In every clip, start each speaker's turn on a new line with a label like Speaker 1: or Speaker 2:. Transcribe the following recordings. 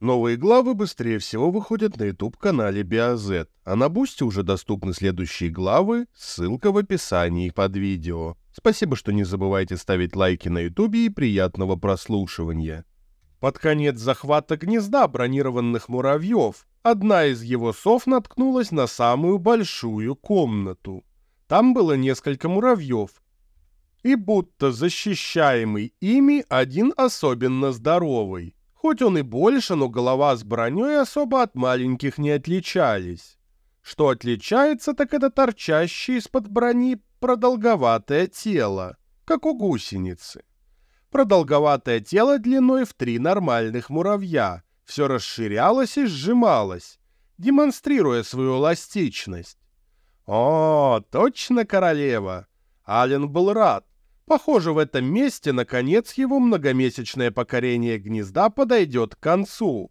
Speaker 1: Новые главы быстрее всего выходят на YouTube-канале BioZ, а на Бусте уже доступны следующие главы, ссылка в описании под видео. Спасибо, что не забывайте ставить лайки на YouTube и приятного прослушивания. Под конец захвата гнезда бронированных муравьев одна из его сов наткнулась на самую большую комнату. Там было несколько муравьев, и будто защищаемый ими один особенно здоровый. Хоть он и больше, но голова с броней особо от маленьких не отличались. Что отличается, так это торчащее из-под брони продолговатое тело, как у гусеницы. Продолговатое тело длиной в три нормальных муравья все расширялось и сжималось, демонстрируя свою эластичность. О, точно королева! Ален был рад, Похоже, в этом месте, наконец, его многомесячное покорение гнезда подойдет к концу.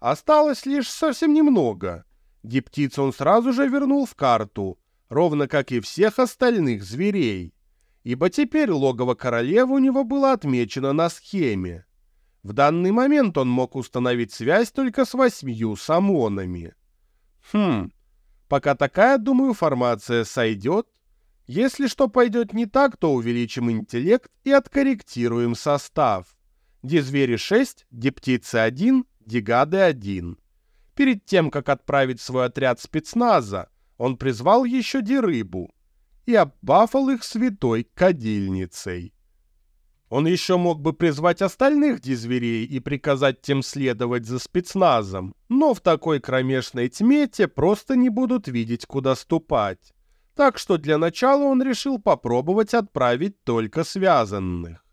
Speaker 1: Осталось лишь совсем немного. Диптиц он сразу же вернул в карту, ровно как и всех остальных зверей. Ибо теперь логово королевы у него было отмечено на схеме. В данный момент он мог установить связь только с восьмью самонами. Хм, пока такая, думаю, формация сойдет, если что пойдет не так, то увеличим интеллект и откорректируем состав. Дизвери 6, Диптицы 1, Дигады 1. Перед тем, как отправить свой отряд спецназа, он призвал еще Дирыбу и оббафал их святой кадильницей. Он еще мог бы призвать остальных дизверей и приказать тем следовать за спецназом, но в такой кромешной тьме те просто не будут видеть, куда ступать так что для начала он решил попробовать отправить только связанных.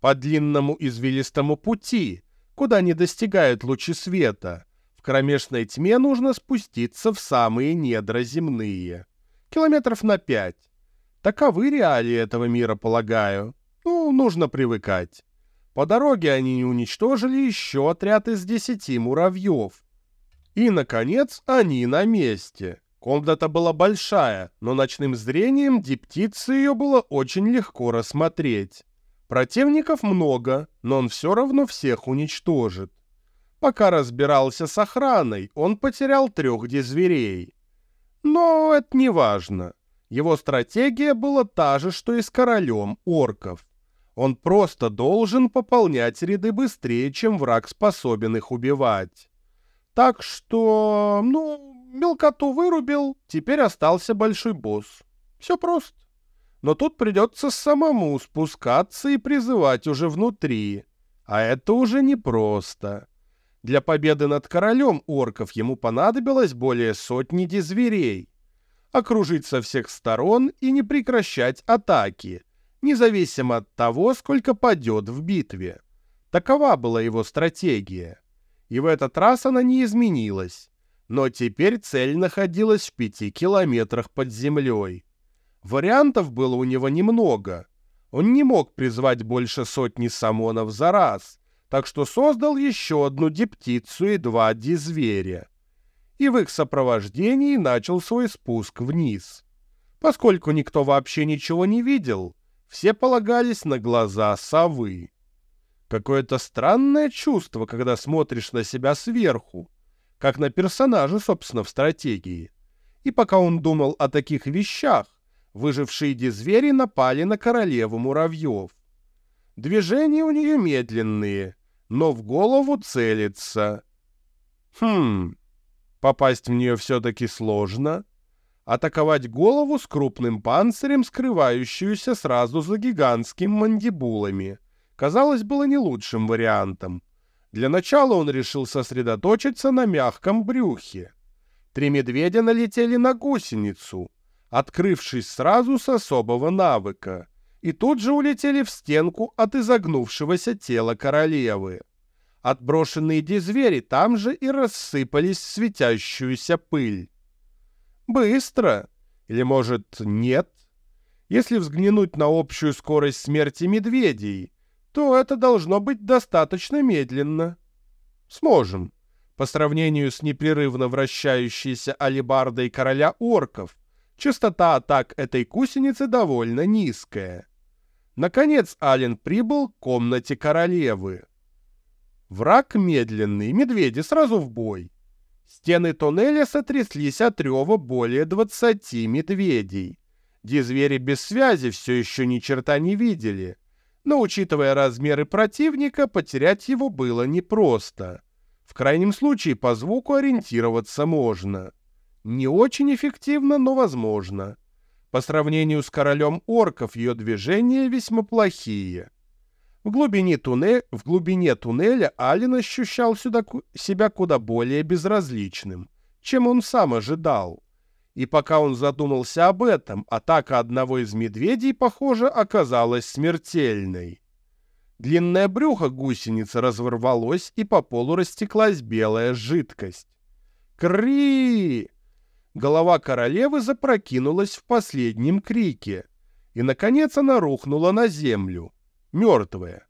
Speaker 1: По длинному извилистому пути, куда не достигают лучи света, в кромешной тьме нужно спуститься в самые недра земные. Километров на пять. Таковы реалии этого мира, полагаю. Ну, нужно привыкать. По дороге они уничтожили еще отряд из десяти муравьев. И, наконец, они на месте. Комната была большая, но ночным зрением диптицы ее было очень легко рассмотреть. Противников много, но он все равно всех уничтожит. Пока разбирался с охраной, он потерял трех дизверей. Но это не важно. Его стратегия была та же, что и с королем орков. Он просто должен пополнять ряды быстрее, чем враг способен их убивать. Так что, ну, мелкоту вырубил, теперь остался большой босс. Все просто. Но тут придется самому спускаться и призывать уже внутри. А это уже непросто. Для победы над королем орков ему понадобилось более сотни дизверей. Окружить со всех сторон и не прекращать атаки, независимо от того, сколько падет в битве. Такова была его стратегия. И в этот раз она не изменилась но теперь цель находилась в пяти километрах под землей. Вариантов было у него немного. Он не мог призвать больше сотни самонов за раз, так что создал еще одну диптицу и два дизверя. И в их сопровождении начал свой спуск вниз. Поскольку никто вообще ничего не видел, все полагались на глаза совы. Какое-то странное чувство, когда смотришь на себя сверху, как на персонажа, собственно, в стратегии. И пока он думал о таких вещах, выжившие дизвери напали на королеву муравьев. Движения у нее медленные, но в голову целится. Хм, попасть в нее все-таки сложно. Атаковать голову с крупным панцирем, скрывающуюся сразу за гигантскими мандибулами, казалось, было не лучшим вариантом. Для начала он решил сосредоточиться на мягком брюхе. Три медведя налетели на гусеницу, открывшись сразу с особого навыка, и тут же улетели в стенку от изогнувшегося тела королевы. Отброшенные дизвери там же и рассыпались в светящуюся пыль. Быстро? Или, может, нет? Если взглянуть на общую скорость смерти медведей, то это должно быть достаточно медленно. Сможем. По сравнению с непрерывно вращающейся алибардой короля орков, частота атак этой гусеницы довольно низкая. Наконец Ален прибыл к комнате королевы. Враг медленный, медведи сразу в бой. Стены туннеля сотряслись от рева более 20 медведей. Дизвери без связи все еще ни черта не видели. Но, учитывая размеры противника, потерять его было непросто. В крайнем случае, по звуку ориентироваться можно. Не очень эффективно, но возможно. По сравнению с королем орков ее движения весьма плохие. В глубине, туннеля, в глубине туннеля Ален ощущал сюда, себя куда более безразличным, чем он сам ожидал. И пока он задумался об этом, атака одного из медведей, похоже, оказалась смертельной. Длинное брюхо гусеницы разворвалось, и по полу растеклась белая жидкость. «Кри!» Голова королевы запрокинулась в последнем крике, и, наконец, она рухнула на землю мертвая.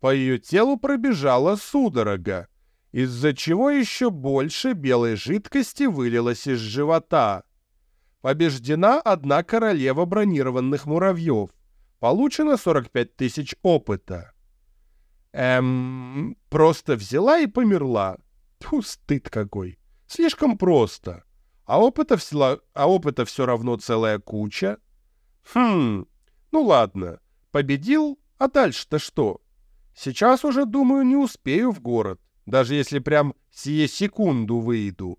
Speaker 1: По ее телу пробежала судорога, из-за чего еще больше белой жидкости вылилось из живота. Побеждена одна королева бронированных муравьев. Получено 45 тысяч опыта. Эм, просто взяла и померла. Тьфу, стыд какой. Слишком просто. А опыта, всела... а опыта все равно целая куча. Хм, ну ладно. Победил а дальше-то что? Сейчас уже, думаю, не успею в город, даже если прям сие секунду выйду.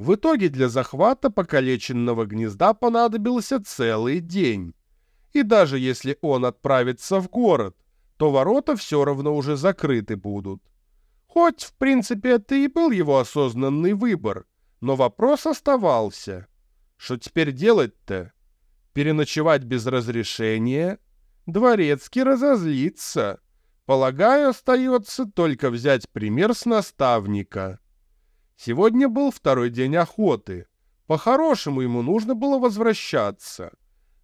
Speaker 1: В итоге для захвата покалеченного гнезда понадобился целый день. И даже если он отправится в город, то ворота все равно уже закрыты будут. Хоть, в принципе, это и был его осознанный выбор, но вопрос оставался. Что теперь делать-то? Переночевать без разрешения — Дворецкий разозлится. Полагаю, остается только взять пример с наставника. Сегодня был второй день охоты. По-хорошему ему нужно было возвращаться.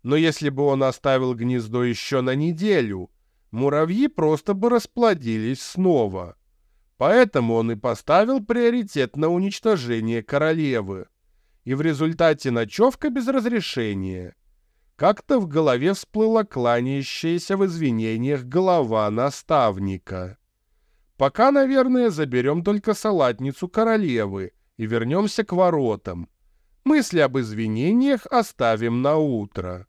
Speaker 1: Но если бы он оставил гнездо еще на неделю, муравьи просто бы расплодились снова. Поэтому он и поставил приоритет на уничтожение королевы. И в результате ночевка без разрешения — как-то в голове всплыла кланяющаяся в извинениях голова наставника. Пока, наверное, заберем только салатницу королевы и вернемся к воротам. Мысли об извинениях оставим на утро.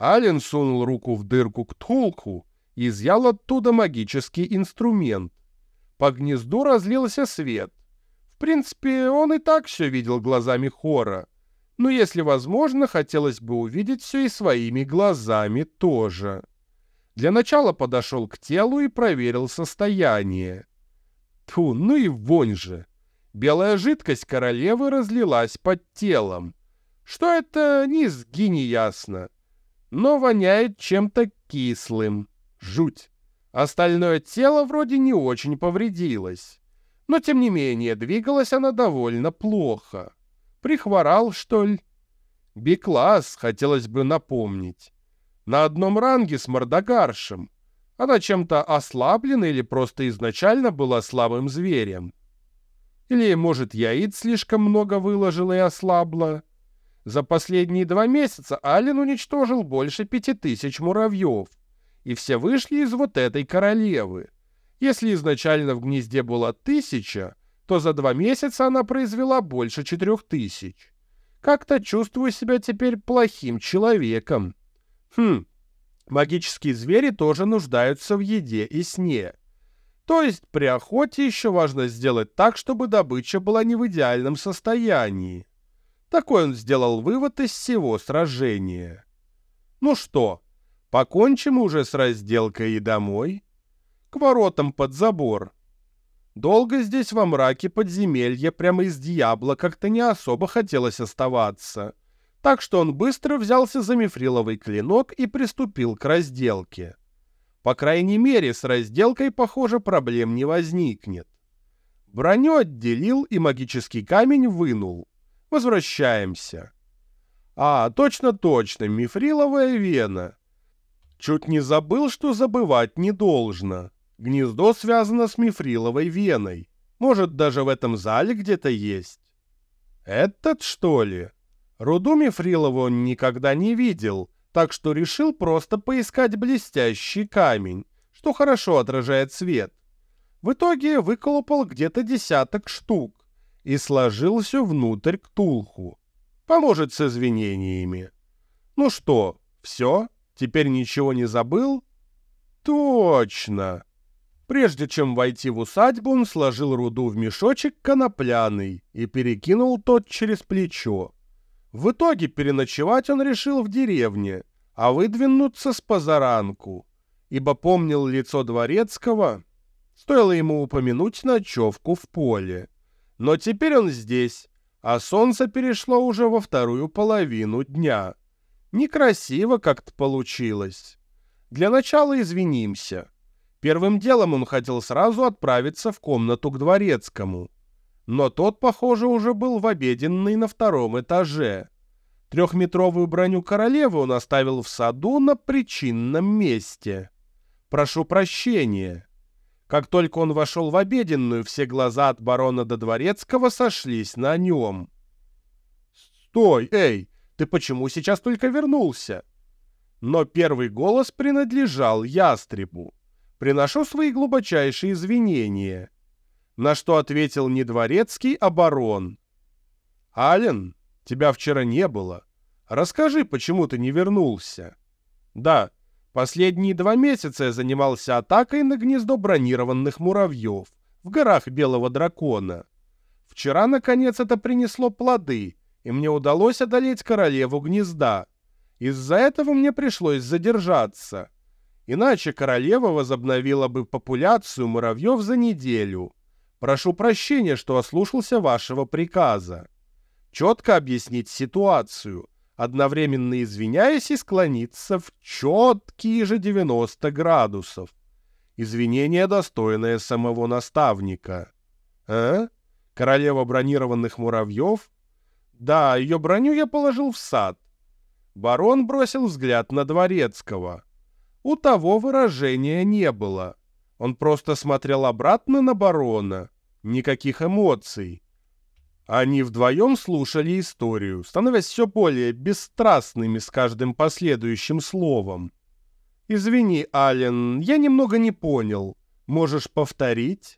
Speaker 1: Ален сунул руку в дырку к Тхулку и изъял оттуда магический инструмент. По гнезду разлился свет. В принципе, он и так все видел глазами Хора — но если возможно, хотелось бы увидеть все и своими глазами тоже. Для начала подошел к телу и проверил состояние. Тьфу, ну и вонь же! Белая жидкость королевы разлилась под телом. Что это, низги не ясно. Но воняет чем-то кислым. Жуть. Остальное тело вроде не очень повредилось. Но, тем не менее, двигалась она довольно плохо. Прихворал, что ли? Бикласс, хотелось бы напомнить. На одном ранге с Мордогаршем. Она чем-то ослаблена или просто изначально была слабым зверем? Или, может, яиц слишком много выложила и ослабла? За последние два месяца Ален уничтожил больше пяти тысяч муравьев, и все вышли из вот этой королевы. Если изначально в гнезде было тысяча, то за два месяца она произвела больше четырех тысяч. Как-то чувствую себя теперь плохим человеком. Хм, магические звери тоже нуждаются в еде и сне. То есть при охоте еще важно сделать так, чтобы добыча была не в идеальном состоянии. Такой он сделал вывод из всего сражения. Ну что, покончим уже с разделкой и домой? К воротам под забор. Долго здесь во мраке подземелья прямо из дьябла как-то не особо хотелось оставаться. Так что он быстро взялся за мифриловый клинок и приступил к разделке. По крайней мере, с разделкой, похоже, проблем не возникнет. Броню отделил и магический камень вынул. Возвращаемся. А, точно-точно, мифриловая вена. Чуть не забыл, что забывать не должно. Гнездо связано с мифриловой веной. Может, даже в этом зале где-то есть. Этот, что ли? Руду мифрилову он никогда не видел, так что решил просто поискать блестящий камень, что хорошо отражает свет. В итоге выколупал где-то десяток штук и сложил все внутрь ктулху. Поможет с извинениями. Ну что, все? Теперь ничего не забыл? Точно! Прежде чем войти в усадьбу, он сложил руду в мешочек конопляный и перекинул тот через плечо. В итоге переночевать он решил в деревне, а выдвинуться с позаранку, ибо помнил лицо дворецкого, стоило ему упомянуть ночевку в поле. Но теперь он здесь, а солнце перешло уже во вторую половину дня. Некрасиво как-то получилось. Для начала извинимся. Первым делом он хотел сразу отправиться в комнату к дворецкому. Но тот, похоже, уже был в обеденной на втором этаже. Трехметровую броню королевы он оставил в саду на причинном месте. Прошу прощения. Как только он вошел в обеденную, все глаза от барона до дворецкого сошлись на нем. «Стой, эй, ты почему сейчас только вернулся?» Но первый голос принадлежал ястребу. «Приношу свои глубочайшие извинения». На что ответил не дворецкий, а барон. «Ален, тебя вчера не было. Расскажи, почему ты не вернулся?» «Да, последние два месяца я занимался атакой на гнездо бронированных муравьев в горах Белого Дракона. Вчера, наконец, это принесло плоды, и мне удалось одолеть королеву гнезда». Из-за этого мне пришлось задержаться. Иначе королева возобновила бы популяцию муравьев за неделю. Прошу прощения, что ослушался вашего приказа. Четко объяснить ситуацию, одновременно извиняясь и склониться в четкие же 90 градусов. Извинение, достойное самого наставника. А? Королева бронированных муравьев? Да, ее броню я положил в сад. Барон бросил взгляд на Дворецкого. У того выражения не было. Он просто смотрел обратно на барона. Никаких эмоций. Они вдвоем слушали историю, становясь все более бесстрастными с каждым последующим словом. «Извини, Ален, я немного не понял. Можешь повторить?»